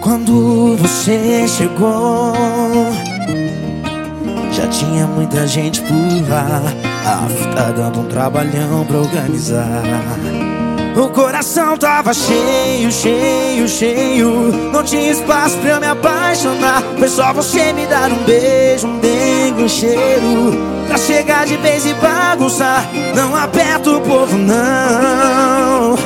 Quando você chegou, já tinha muita gente por lá. A tá dando um trabalhão pra organizar. O coração tava cheio, cheio, cheio. Não tinha espaço pra eu me apaixonar. Foi só você me dar um beijo, um dengue, um cheiro. Pra chegar de vez e bagunçar. Não aperta o povo, não.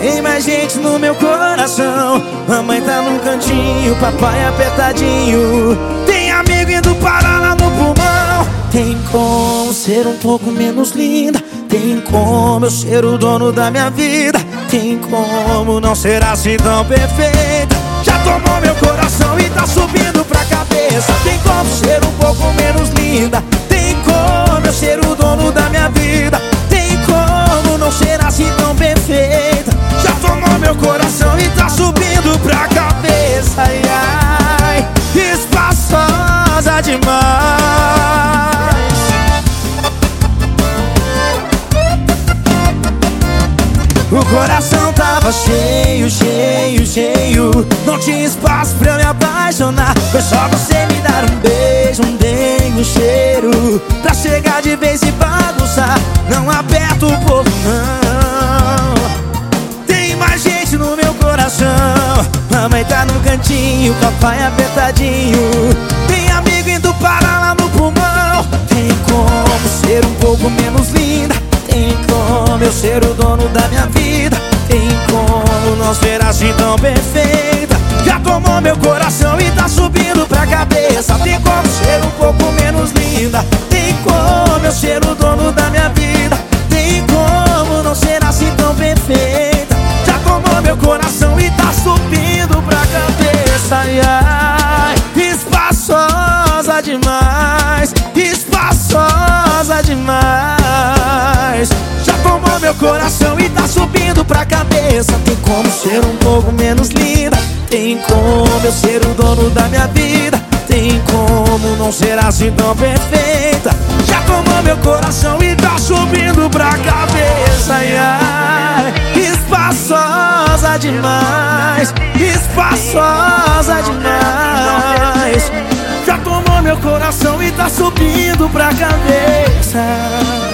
Tem mais gente no meu coração. Mamãe tá num cantinho, papai apertadinho. Tem amigo indo parar lá no pulmão. Tem como ser um pouco menos linda. Tem como eu ser o dono da minha vida? Tem como não ser assim tão perfeita Já tomou meu coração e tá subindo pra cabeça. Tem como ser um pouco menos linda O coração tava cheio, cheio, cheio. Não tinha espaço pra me apaixonar. Foi só você me dar um beijo, um dengue, um cheiro. Pra chegar de vez e bagunçar. Não aperta o povo, não. Tem mais gente no meu coração. Mamãe tá no cantinho, papai apertadinho. Tem amigo indo parar lá no pulmão. Tem como ser um pouco menos linda. Tem como eu ser o dono da minha vida. Não ser assim tão perfeita. Já tomou meu coração e tá subindo pra cabeça. Tem como ser um pouco menos linda. Tem como eu ser o dono da minha vida. Tem como não ser assim tão perfeita. Já tomou meu coração e tá subindo pra cabeça. Ai, ai, Espaçosa demais como ser um pouco menos linda. Tem como eu ser o dono da minha vida. Tem como não ser assim tão perfeita. Já tomou meu coração e tá subindo pra cabeça. Ai, Espaçosa demais. Espaçosa demais. Já tomou meu coração e tá subindo pra cabeça